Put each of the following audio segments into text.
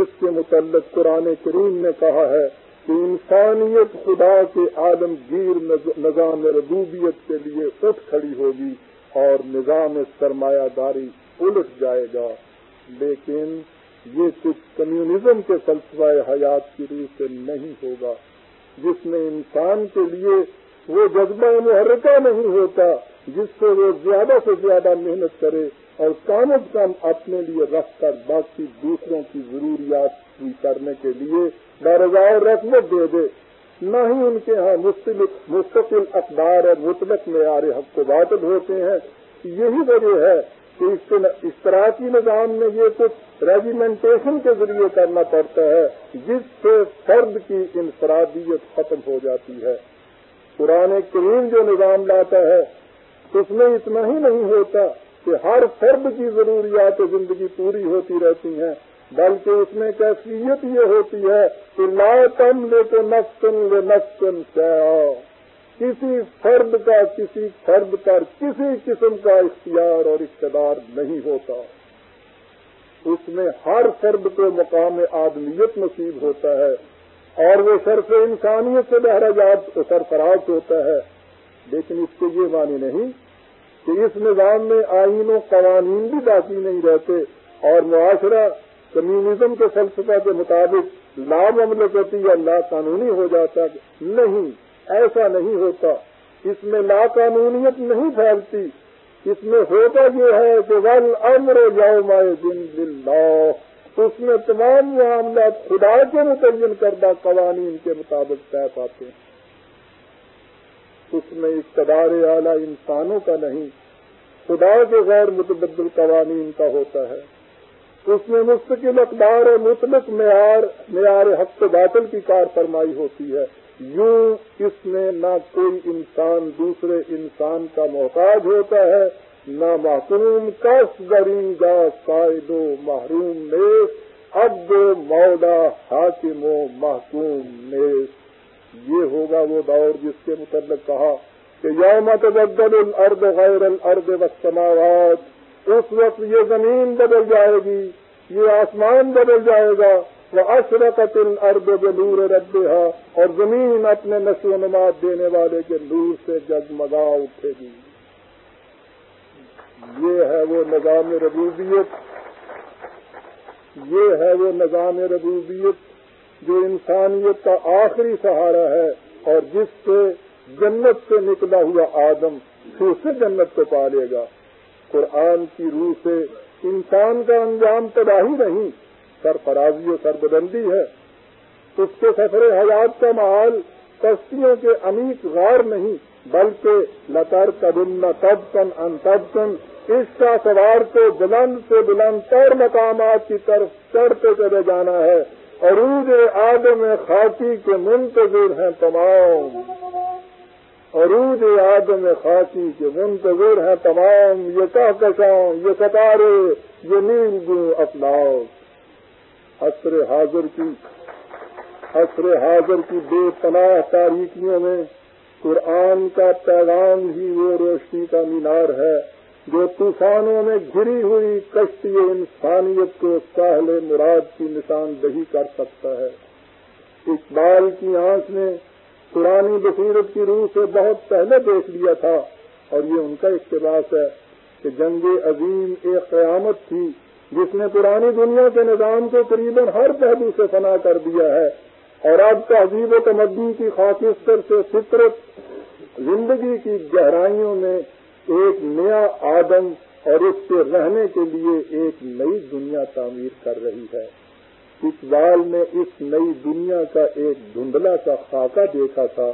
جس کے متعلق قرآن کریم نے کہا ہے کہ انسانیت خدا کے عالمگیر نظام ربوبیت کے لیے اٹھ کھڑی ہوگی اور نظام سرمایہ داری الٹ جائے گا۔ لیکن یہ کچھ کمیونزم کے فلسفہ حیات کی روح سے نہیں ہوگا۔ جس میں انسان کے لیے وہ جذبہ محرکہ نہیں ہوتا، جس سے وہ زیادہ سے زیادہ محنت کرے اور کام از کم اپنے لیے رکھ کر باقی دوسروں کی ضروریات پوری کرنے کے لیے درجۂ رسمت دے دے۔ نہ ہی ان کے ہاں مستقل اقدار اور مطلق معیار حق کو باطل ہوتے ہیں۔ یہی وجہ ہے کہ اشتراکی نظام میں یہ کچھ ریجیمنٹیشن کے ذریعے کرنا پڑتا ہے، جس سے فرد کی انفرادیت ختم ہو جاتی ہے۔ پرانے کریم جو نظام لاتا ہے، اس میں اتنا ہی نہیں ہوتا۔ کہ ہر فرد کی ضروریات زندگی پوری ہوتی رہتی ہیں، بلکہ اس میں کیفیت یہ ہوتی ہے کہ لا تم لے کے نقصن لے نقصن کسی فرد کا، کسی فرد پر کسی قسم کا اختیار اور اقتدار نہیں ہوتا۔ اس میں ہر فرد کو مقام آدمیت نصیب ہوتا ہے اور وہ صرف انسانیت سے بہراجات سرفراز ہوتا ہے۔ لیکن اس کے یہ معنی نہیں کہ اس نظام میں آئین و قوانین بھی باقی نہیں رہتے اور معاشرہ کمیونزم کے فلسفہ کے مطابق لام مملکتی یا لا قانونی ہو جاتا نہیں، ایسا نہیں ہوتا۔ اس میں لا قانونیت نہیں پھیلتی۔ اس میں ہوتا یہ ہے کہ ول امر جاؤ مائے دن دل اس میں تمام معاملات خدا کے متعین کردہ قوانین کے مطابق طے پاتے ہیں۔ اس میں اقتدار اعلی انسانوں کا نہیں، خدا کے غیر متبدل قوانین کا ہوتا ہے۔ اس میں مستقل اقدار مطلق معیار معیار حق باطل کی کار فرمائی ہوتی ہے۔ یوں اس میں نہ کوئی انسان دوسرے انسان کا محتاج ہوتا ہے، نہ محکوم کس گرین گا قائد و محروم نیس اب مولا، حاکم و محکوم نیس یہ ہوگا وہ دور جس کے متعلق کہا کہ یوم تبدل الارض غیر الارض والسماوات، اس وقت یہ زمین بدل جائے گی، یہ آسمان بدل جائے گا وہ اشرقت الارض بنور ربها، اور زمین اپنے نشو و نماد دینے والے کے نور سے جگمگا اٹھے گی۔ یہ ہے وہ نظام ربوبیت۔ یہ ہے وہ نظام ربوبیت۔ جو انسانیت کا آخری سہارا ہے اور جس سے جنت سے نکلا ہوا آدم پھر سے جنت کو پالے گا۔ قرآن کی روح سے انسان کا انجام تباہی نہیں، سرفرازی و سربلندی ہے۔ اس کے سفر حیات کا ماحول کشتیوں کے امیق غار نہیں، بلکہ لتر تبن تب کن ان تب کن اس کا سوار کو بلند سے بلند تر مقامات کی طرف چڑھتے چلے جانا ہے۔ عروج آدم خاکی کے منتظر ہیں تمام۔ عروج آدم خاکی کے منتظر ہیں تمام۔ یہ کہکشاں یہ ستارے، یہ نیل گو اپناؤ۔ عصر حاضر کی عصر حاضر کی بے پناہ تاریخیوں میں قرآن کا پیغام ہی وہ روشنی کا مینار ہے۔ جو طوفانوں میں گری ہوئی کشتی انسانیت کو ساحل مراد کی نشاندہی کر سکتا ہے۔ اقبال کی آنکھ نے پرانی بصیرت کی روح سے بہت پہلے دیکھ لیا تھا اور یہ ان کا اقتباس ہے کہ جنگ عظیم ایک قیامت تھی جس نے پرانی دنیا کے نظام کو قریب ہر پہلو سے فنا کر دیا ہے اور اب تہذیب و تمدن کی خاکستر سے فطرت زندگی کی گہرائیوں میں ایک نیا آدم اور اس کے رہنے کے لیے ایک نئی دنیا تعمیر کر رہی ہے۔ اقبال نے اس نئی دنیا کا ایک دھندلا سا خاکہ دیکھا تھا۔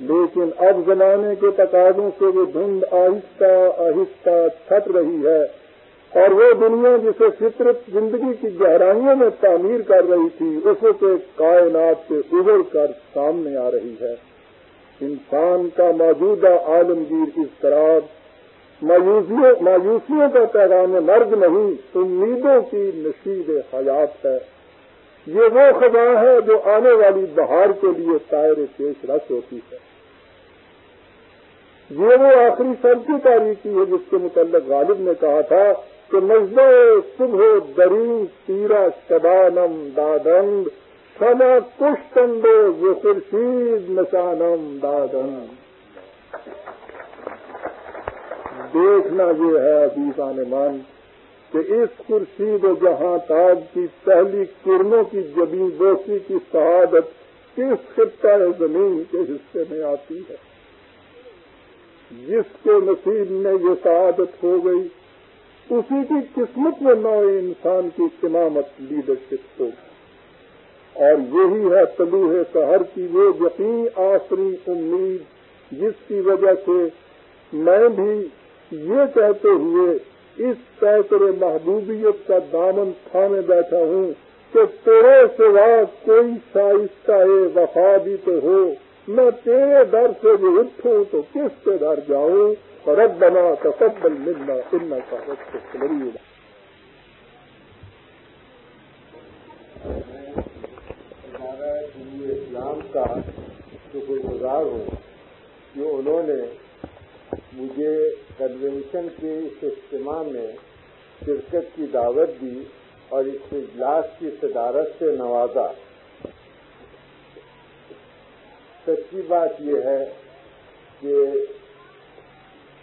لیکن اب زمانے کے تقاضوں سے وہ دھند آہستہ آہستہ چھٹ رہی ہے اور وہ دنیا جسے فطرت زندگی کی گہرائیوں میں تعمیر کر رہی تھی، اسے کے کائنات سے ابھر کر سامنے آ رہی ہے۔ انسان کا موجودہ عالمگیر اس طرح مایوسیوں کا پیغام مرگ نہیں، امیدوں کی نشید حیات ہے۔ یہ وہ خزاں ہے جو آنے والی بہار کے لیے تائر پیش رس ہوتی ہے۔ یہ وہ آخری سب کی تاریخی ہے جس کے متعلق غالب نے کہا تھا کہ نزد صبح درین تیرا شبانم دادند سما کشتندو یہ خورشید نشانم دادند دیکھنا یہ ہے عزیزان مان کہ اس خورشید و جہاں تاج کی پہلی کرنوں کی جبی بوسی کی شہادت کس خطہ زمین کے حصے میں آتی ہے۔ جس کے نصیب میں یہ شہادت ہو گئی، اسی کی قسمت میں نو انسان کی امامت لیڈرشپ ہوگی اور یہی ہے طلوع شہر کی وہ یقین آخری امید جس کی وجہ سے میں بھی یہ کہتے ہوئے اس پیکر محبوبیت کا دامن تھامے بیٹھا ہوں کہ تیرے سوا کوئی شائستہ وفا بھی تو ہو۔ میں تیرے در سے جو اٹھوں تو کس سے در جاؤں؟ اور بنا تو سب بل ملنا اننا کا وقت بڑی کا شکر گزار ہوں کہ انہوں نے مجھے کنوینشن کے اس اجتماع میں شرکت کی دعوت دی اور اس اجلاس کی صدارت سے نوازا۔ سچی بات یہ ہے کہ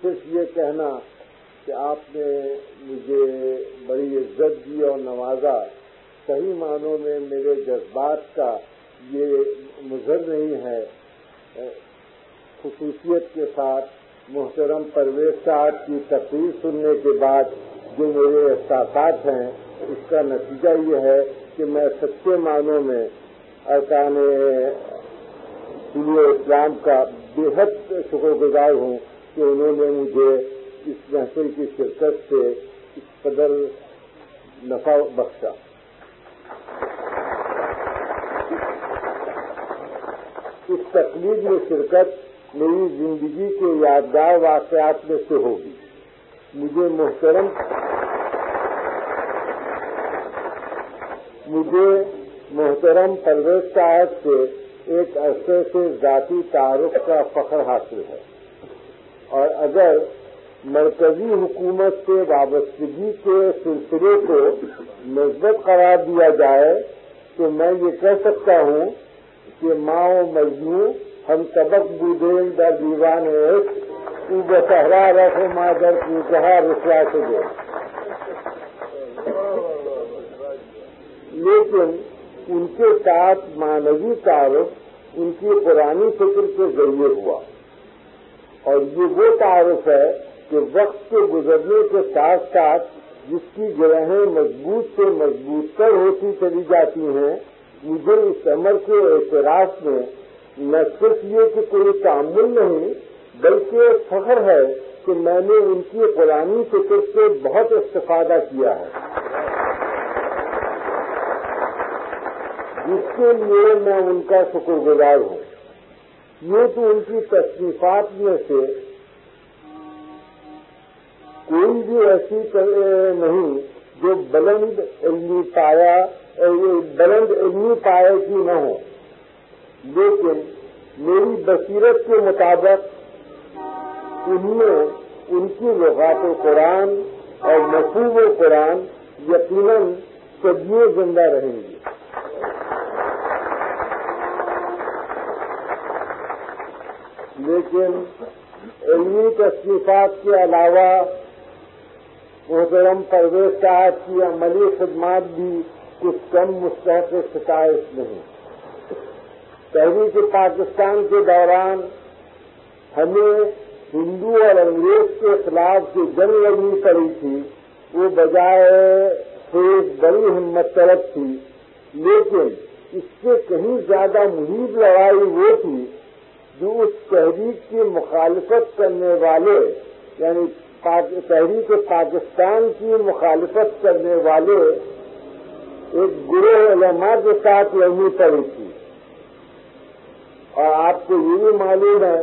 صرف یہ کہنا کہ آپ نے مجھے بڑی عزت دی اور نوازا، صحیح معنوں میں میرے جذبات کا یہ مظہر نہیں ہے خصوصیت کے ساتھ محترم پرویز صاحب کی تقریر سننے کے بعد جو میرے احساسات ہیں، اس کا نتیجہ یہ ہے کہ میں سچے معنوں میں ارکان سلی اسلام کا بے حد شکر گزار ہوں کہ انہوں نے مجھے اس محفل کی شرکت سے اس قدر نفع بخشا۔ اس تقلید میں شرکت میری زندگی کے یادگار واقعات میں سے ہوگی۔ مجھے محترم مجھے محترم پرویز صاحب سے ایک عرصے سے ذاتی تعارف کا فخر حاصل ہے۔ اور اگر مرکزی حکومت سے وابستگی کے سلسلے کو مثبت قرار دیا جائے تو میں یہ کہہ سکتا ہوں کہ ماں و مجموع ہم سبق بودین در دیوان ایک، تو بسہرا رکھ مادر کی کہا رسوا سے دے۔ لیکن ان کے ساتھ مانوی تعارف ان کی پرانی فکر کے ذریعے ہوا۔ اور یہ وہ تعارف ہے کہ وقت کے گزرنے کے ساتھ ساتھ جس کی گرہیں مضبوط سے مضبوط کر ہوتی چلی جاتی ہیں مجھے اس عمر کے اعتراف میں نہ صرف یہ کہ کوئی تعمل نہیں، بلکہ فخر ہے کہ میں نے ان کی قرآن فکر سے بہت استفادہ کیا ہے۔ جس کے لیے میں ان کا شکر گزار ہوں۔ یہ تو ان کی تصنیفات میں سے کوئی بھی ایسی نہیں جو بلند علمی پایا علمی پائے کی نہ ہو۔ لیکن میری بصیرت کے مطابق ان میں ان کی لغات و قرآن اور مصوب و قرآن یقیناً صدیوں زندہ رہیں گی لیکن علمی تصنیفات کے علاوہ محترم پرویز صاحب کی عملی خدمات بھی کچھ کم مستحق ستائش نہیں۔ تحریک پاکستان کے دوران ہمیں ہندو اور انگریز کے خلاف جو جنگ لڑنی پڑی تھی، وہ بجائے فیس بڑی ہمت طرف تھی، لیکن اس سے کہیں زیادہ محیط لڑائی وہ تھی جو اس تحریک کی مخالفت کرنے والے یعنی تحریک پاکستان کی مخالفت کرنے والے ایک گروہ علماء کے ساتھ لڑنی پڑی تھی اور آپ کو یہ بھی معلوم ہے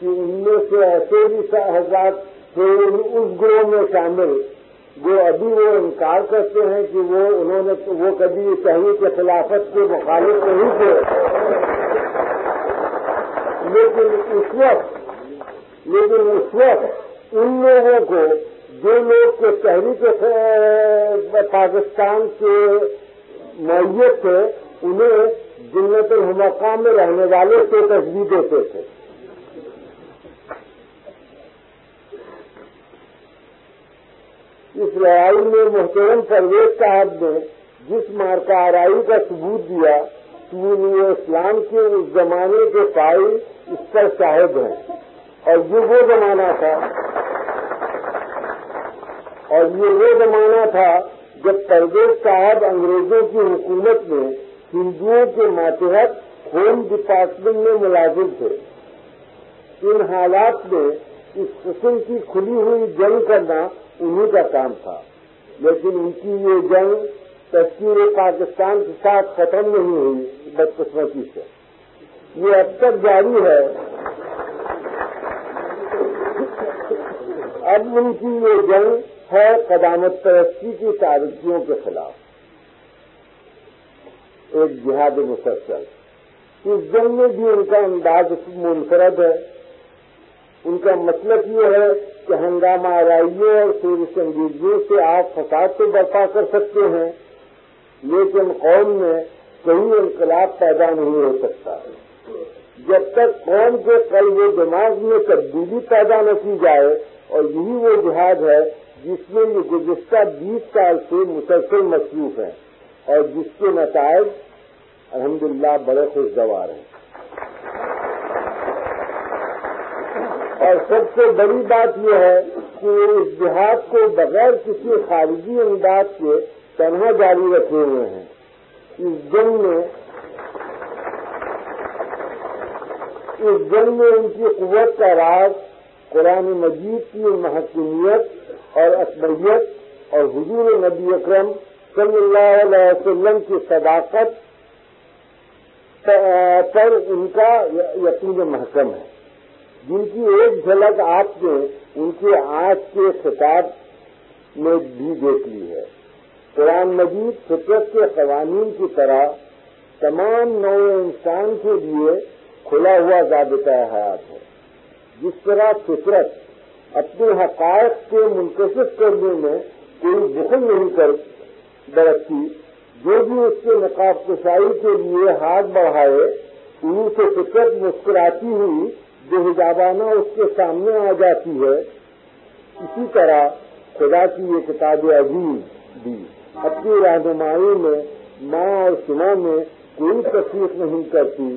کہ ان میں سے ایسے بھی حضرات تھے اس گروہ میں شامل جو ابھی وہ انکار کرتے ہیں کہ وہ انہوں نے وہ کبھی تحریک کے خلافت کے مخالف نہیں تھے۔ لیکن اس وقت لیکن اس وقت ان لوگوں کو جو لوگ کے تحریک پاکستان کے میت تھے، انہیں جنت الحمقہ میں رہنے والے سے تصویر دیتے تھے۔ اس لڑائی میں محترم پرویز صاحب نے جس مارکا آرائی کا ثبوت دیا کہ اسلام کے اس زمانے کے فائل اس پر شاہد ہیں۔ اور یہ وہ زمانہ تھا اور یہ وہ زمانہ تھا جب پرویز صاحب انگریزوں کی حکومت میں ہندوؤں کے ماتحت ہوم ڈپارٹمنٹ میں ملازم تھے۔ ان حالات میں اس قسم کی کھلی ہوئی جنگ کرنا انہیں کا کام تھا۔ لیکن ان کی یہ جنگ تشکیل پاکستان کے ساتھ ختم نہیں ہوئی، بدقسمتی سے۔ یہ اب تک جاری ہے۔ اب ان کی یہ جنگ ہے قدامت پرستی کی تاریخیوں کے خلاف۔ ایک جہاد مسلسل۔ اس جنگ میں بھی ان کا انداز منفرد ہے۔ ان کا مطلب یہ ہے کہ ہنگامہ آرائیوں اور سور سنگیزیوں سے آپ فساد تو برپا کر سکتے ہیں، لیکن قوم میں کہیں انقلاب پیدا نہیں ہو سکتا۔ جب تک قوم کے قلب و دماغ میں تبدیلی پیدا نہ کی جائے، اور یہی وہ جہاد ہے جس میں یہ گزشتہ بیس سال سے مسلسل مصروف ہیں اور جس کے نتائج الحمدللہ بڑے خوشگوار ہیں۔ اور سب سے بڑی بات یہ ہے کہ اس جہاد کو بغیر کسی خارجی امداد کے تنہا جاری رکھے ہوئے ہیں۔ اس جنگ میں اس جنگ میں ان کی قوت کا راز قرآن مجید کی محکمیت اور اسمریت اور حضور نبی اکرم صلی اللہ علیہ وسلم کی صداقت پر ان کا یقین محکم ہے۔ جن کی ایک جھلک آپ نے ان کے آج کے خطاب میں بھی دیکھ لی ہے۔ قرآن مجید فطرت کے قوانین کی طرح تمام نو انسان کے لیے کھلا ہوا ضابطۂ حیات ہے۔ جس طرح فطرت اپنے حقائق کے منتخب کرنے میں کوئی بخل نہیں کر برتی، جو بھی اس کے نقاب کشائی کے لیے ہاتھ بڑھائے ان سے فکر مسکراتی ہوئی جو حجابانہ اس کے سامنے آ جاتی ہے۔ اسی طرح خدا کی یہ کتاب عظیم بھی اپنی رہنمائی میں، ماں اور سنا میں کوئی تصویر نہیں کرتی۔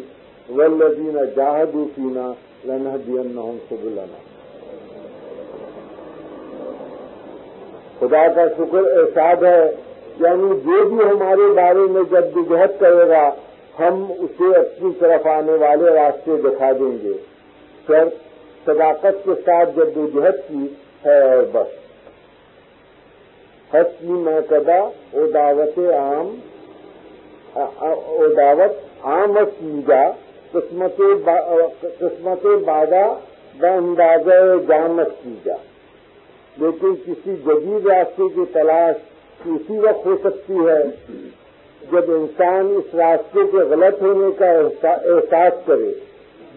ولدین جاہدو پینا لنہ دین نہ سے بلانا خدا کا شکر احساس ہے یعنی جو بھی ہمارے بارے میں جب جہد کرے گا، ہم اسے اپنی طرف آنے والے راستے دکھا دیں گے۔ سر صداقت کے ساتھ جب جہد کی ہے اور بس۔ حس کی مرتبہ او دعوت عام او دعوت عام سیجا قسمت قسمت بادہ ب اندازہ جامت سیجا لیکن کسی جدید راستے کی تلاش اسی وقت ہو سکتی ہے جب انسان اس راستے کے غلط ہونے کا احساس کرے،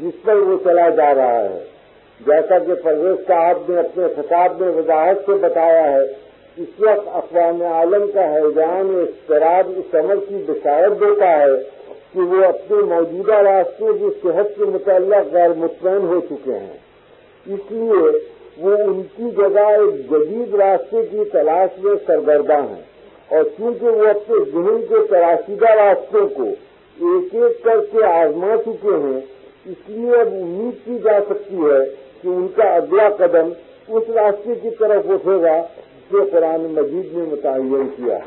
جس پر وہ چلا جا رہا ہے۔ جیسا کہ پرویز صاحب نے اپنے خطاب میں وضاحت سے بتایا ہے، اس وقت اقوام عالم کا حیران اضطراب اس عمل کی بشارت دیتا ہے کہ وہ اپنے موجودہ راستے کی صحت کے متعلق غیر مطمئن ہو چکے ہیں۔ اس لیے وہ ان کی جگہ ایک جدید راستے کی تلاش میں سرگرداں ہیں۔ اور چونکہ وہ اپنے ذہن کے تراشیدہ راستوں کو ایک ایک کر کے آزما چکے ہیں، اس لیے اب امید کی جا سکتی ہے کہ ان کا اگلا قدم اس راستے کی طرف اٹھے گا جو قرآن مجید نے متعین کیا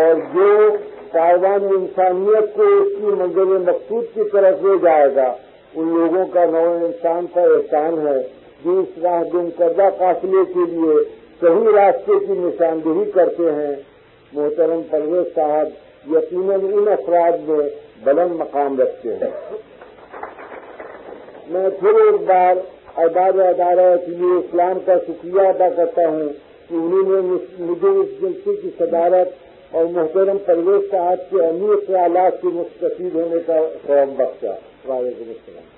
اور جو کاروان انسانیت کو اس کی منزل مقصود کی طرف لے جائے گا ان لوگوں کا نو انسان کا احسان ہے جو اس راہ دن کردہ قافلے کے لیے صحیح راستے کی نشاندہی کرتے ہیں۔ محترم پرویز صاحب، یقیناً ان افراد میں بلند مقام رکھتے ہیں۔ میں پھر ایک بار اعداد ادارہ کے لیے اسلام کا شکریہ ادا کرتا ہوں کہ انہوں نے مجھے اس جلسے کی صدارت اور محترم پرویز صاحب کے امیر خیالات کی مستفید ہونے کا خواب بخشا۔ وعلیکم السلام۔